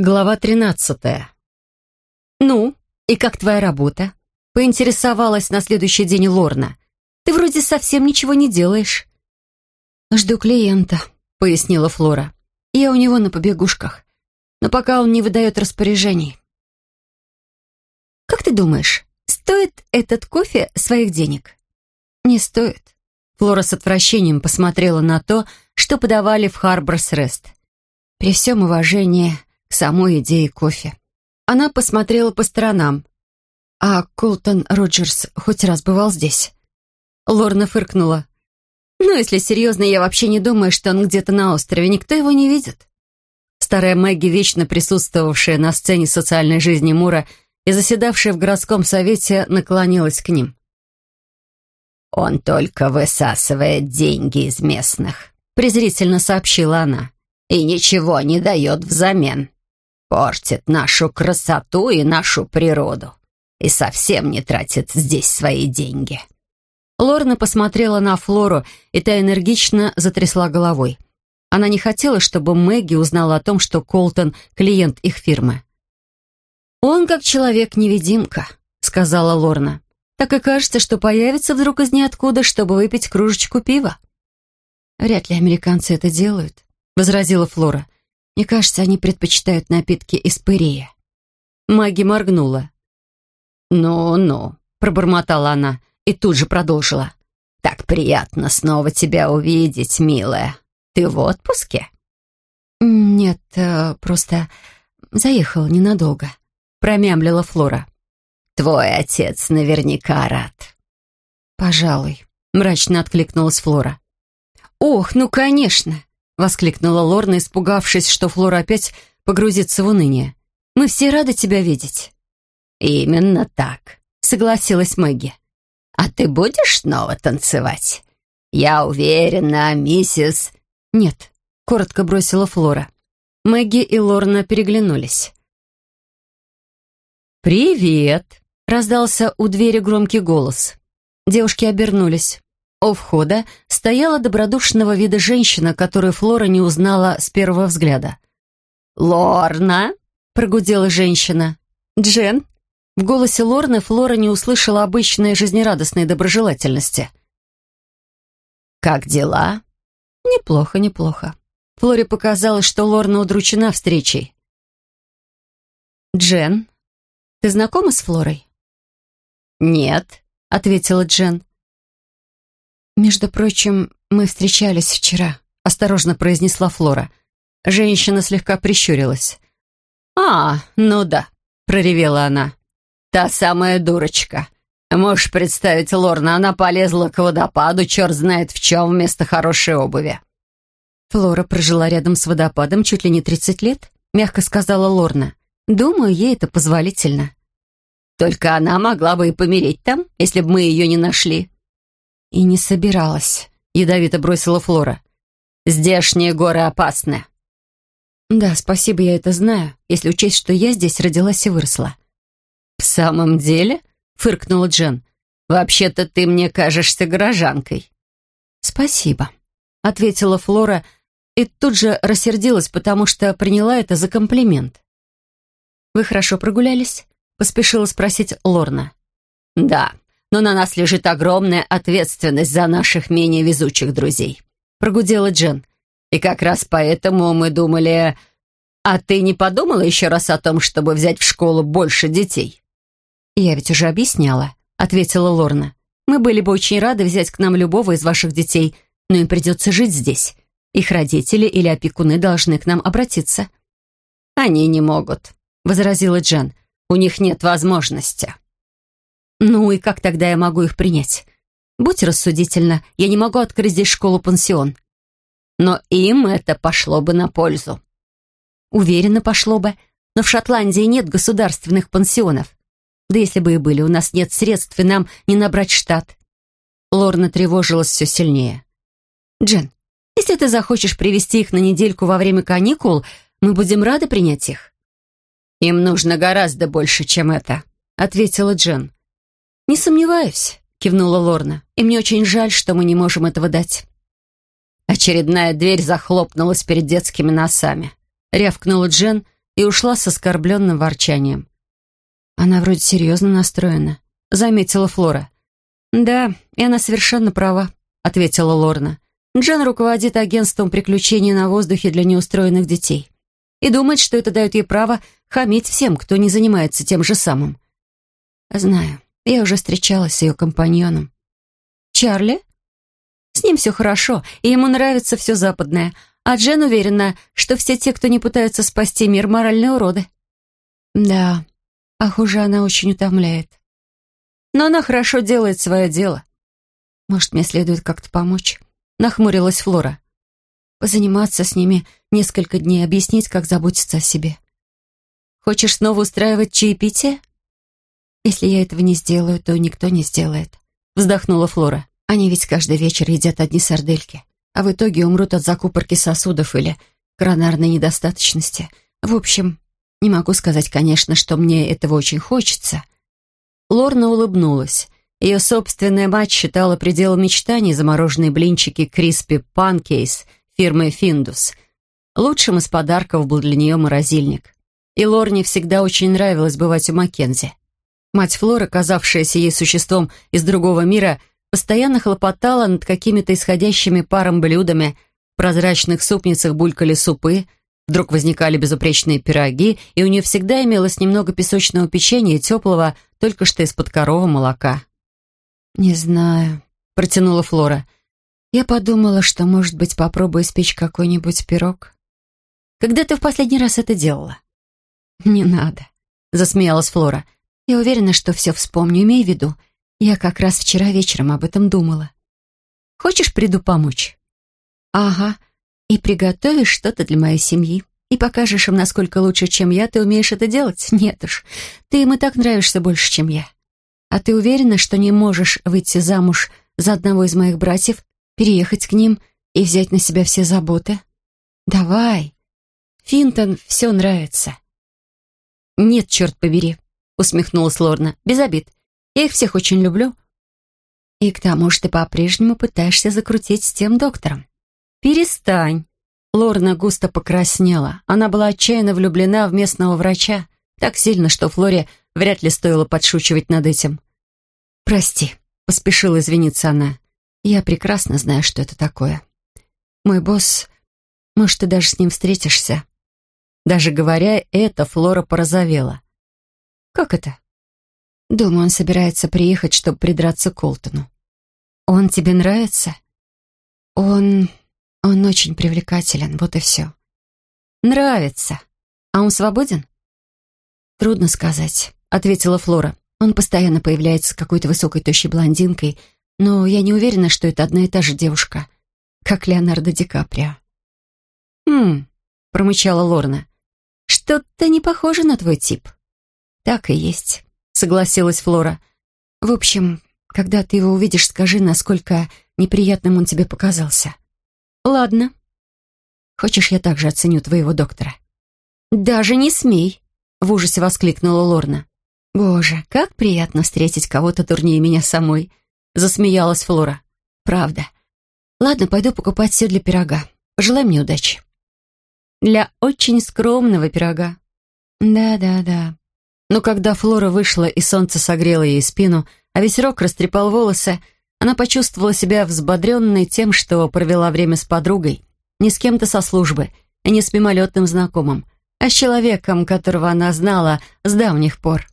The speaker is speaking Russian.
Глава тринадцатая. «Ну, и как твоя работа?» — поинтересовалась на следующий день Лорна. «Ты вроде совсем ничего не делаешь». «Жду клиента», — пояснила Флора. «Я у него на побегушках, но пока он не выдает распоряжений». «Как ты думаешь, стоит этот кофе своих денег?» «Не стоит». Флора с отвращением посмотрела на то, что подавали в Харборс Рест. «При всем уважении...» самой идее кофе. Она посмотрела по сторонам. «А Колтон Роджерс хоть раз бывал здесь?» Лорна фыркнула. «Ну, если серьезно, я вообще не думаю, что он где-то на острове. Никто его не видит». Старая Мэгги, вечно присутствовавшая на сцене социальной жизни Мура и заседавшая в городском совете, наклонилась к ним. «Он только высасывает деньги из местных», — презрительно сообщила она, «и ничего не дает взамен» портит нашу красоту и нашу природу и совсем не тратит здесь свои деньги». Лорна посмотрела на Флору, и та энергично затрясла головой. Она не хотела, чтобы Мэгги узнала о том, что Колтон — клиент их фирмы. «Он как человек-невидимка», — сказала Лорна. «Так и кажется, что появится вдруг из ниоткуда, чтобы выпить кружечку пива». «Вряд ли американцы это делают», — возразила Флора. Мне кажется, они предпочитают напитки из пырея». Маги моргнула. «Ну-ну», — пробормотала она и тут же продолжила. «Так приятно снова тебя увидеть, милая. Ты в отпуске?» «Нет, э, просто заехал ненадолго», — промямлила Флора. «Твой отец наверняка рад». «Пожалуй», — мрачно откликнулась Флора. «Ох, ну, конечно!» Воскликнула Лорна, испугавшись, что Флора опять погрузится в уныние. «Мы все рады тебя видеть». «Именно так», — согласилась Мэгги. «А ты будешь снова танцевать? Я уверена, миссис...» «Нет», — коротко бросила Флора. Мэгги и Лорна переглянулись. «Привет!» — раздался у двери громкий голос. Девушки обернулись. У входа стояла добродушного вида женщина, которую Флора не узнала с первого взгляда. «Лорна!» — прогудела женщина. «Джен?» В голосе Лорны Флора не услышала обычной жизнерадостной доброжелательности. «Как дела?» «Неплохо, неплохо». Флоре показалось, что Лорна удручена встречей. «Джен, ты знакома с Флорой?» «Нет», — ответила Джен. «Между прочим, мы встречались вчера», — осторожно произнесла Флора. Женщина слегка прищурилась. «А, ну да», — проревела она. «Та самая дурочка. Можешь представить, Лорна, она полезла к водопаду, черт знает в чем, вместо хорошей обуви». «Флора прожила рядом с водопадом чуть ли не тридцать лет», — мягко сказала Лорна. «Думаю, ей это позволительно». «Только она могла бы и помереть там, если бы мы ее не нашли», «И не собиралась», — ядовито бросила Флора. «Здешние горы опасны». «Да, спасибо, я это знаю, если учесть, что я здесь родилась и выросла». «В самом деле?» — фыркнула Джен. «Вообще-то ты мне кажешься горожанкой». «Спасибо», — ответила Флора и тут же рассердилась, потому что приняла это за комплимент. «Вы хорошо прогулялись?» — поспешила спросить Лорна. «Да, но на нас лежит огромная ответственность за наших менее везучих друзей», — прогудела Джен. «И как раз поэтому мы думали... А ты не подумала еще раз о том, чтобы взять в школу больше детей?» «Я ведь уже объясняла», — ответила Лорна. «Мы были бы очень рады взять к нам любого из ваших детей, но им придется жить здесь. Их родители или опекуны должны к нам обратиться». «Они не могут», — возразила Джен. «У них нет возможности». «Ну и как тогда я могу их принять? Будь рассудительна, я не могу открыть здесь школу-пансион». «Но им это пошло бы на пользу». «Уверенно пошло бы, но в Шотландии нет государственных пансионов. Да если бы и были, у нас нет средств, и нам не набрать штат». Лорна тревожилась все сильнее. «Джен, если ты захочешь привести их на недельку во время каникул, мы будем рады принять их». «Им нужно гораздо больше, чем это», — ответила Джен. «Не сомневаюсь», — кивнула Лорна. «И мне очень жаль, что мы не можем этого дать». Очередная дверь захлопнулась перед детскими носами. Рявкнула Джен и ушла с оскорбленным ворчанием. «Она вроде серьезно настроена», — заметила Флора. «Да, и она совершенно права», — ответила Лорна. «Джен руководит агентством приключений на воздухе для неустроенных детей и думает, что это дает ей право хамить всем, кто не занимается тем же самым». «Знаю, я уже встречалась с ее компаньоном». «Чарли?» «С ним все хорошо, и ему нравится все западное, а Джен уверена, что все те, кто не пытаются спасти мир, моральные уроды». «Да, а хуже она очень утомляет. Но она хорошо делает свое дело. Может, мне следует как-то помочь?» Нахмурилась Флора. «Позаниматься с ними несколько дней, объяснить, как заботиться о себе». «Хочешь снова устраивать чаепитие?» «Если я этого не сделаю, то никто не сделает», — вздохнула Флора. «Они ведь каждый вечер едят одни сардельки, а в итоге умрут от закупорки сосудов или коронарной недостаточности. В общем, не могу сказать, конечно, что мне этого очень хочется». Лорна улыбнулась. Ее собственная мать считала пределом мечтаний замороженные блинчики Криспи Панкейс фирмы Финдус. Лучшим из подарков был для нее морозильник. И Лорне всегда очень нравилось бывать у Маккензи. Мать Флоры, казавшаяся ей существом из другого мира, постоянно хлопотала над какими-то исходящими паром блюдами, в прозрачных супницах булькали супы, вдруг возникали безупречные пироги, и у нее всегда имелось немного песочного печенья и теплого, только что из-под коровы молока. «Не знаю», — протянула Флора. «Я подумала, что, может быть, попробую испечь какой-нибудь пирог». «Когда ты в последний раз это делала?» «Не надо», — засмеялась Флора. «Я уверена, что все вспомню, имей в виду. Я как раз вчера вечером об этом думала. Хочешь, приду помочь?» «Ага. И приготовишь что-то для моей семьи. И покажешь им, насколько лучше, чем я, ты умеешь это делать? Нет уж. Ты им и так нравишься больше, чем я. А ты уверена, что не можешь выйти замуж за одного из моих братьев, переехать к ним и взять на себя все заботы? Давай. Финтон все нравится. Нет, черт побери, усмехнулась Лорна. Без обид. Я их всех очень люблю. И к тому же ты по-прежнему пытаешься закрутить с тем доктором. Перестань. Лорна густо покраснела. Она была отчаянно влюблена в местного врача, так сильно, что Флоре Вряд ли стоило подшучивать над этим. «Прости», — поспешила извиниться она. «Я прекрасно знаю, что это такое. Мой босс... Может, ты даже с ним встретишься?» Даже говоря это, Флора порозовела. «Как это?» «Думаю, он собирается приехать, чтобы придраться к Колтону». «Он тебе нравится?» «Он... он очень привлекателен, вот и все». «Нравится. А он свободен?» «Трудно сказать. — ответила Флора. «Он постоянно появляется с какой-то высокой тощей блондинкой, но я не уверена, что это одна и та же девушка, как Леонардо Ди Каприо». «Хм», — промычала Лорна. «Что-то не похоже на твой тип». «Так и есть», — согласилась Флора. «В общем, когда ты его увидишь, скажи, насколько неприятным он тебе показался». «Ладно». «Хочешь, я также оценю твоего доктора?» «Даже не смей», — в ужасе воскликнула Лорна. «Боже, как приятно встретить кого-то дурнее меня самой!» — засмеялась Флора. «Правда. Ладно, пойду покупать все для пирога. Пожелай мне удачи». «Для очень скромного пирога». «Да-да-да». Но когда Флора вышла и солнце согрело ей спину, а ветерок растрепал волосы, она почувствовала себя взбодренной тем, что провела время с подругой, не с кем-то со службы и не с мимолетным знакомым, а с человеком, которого она знала с давних пор.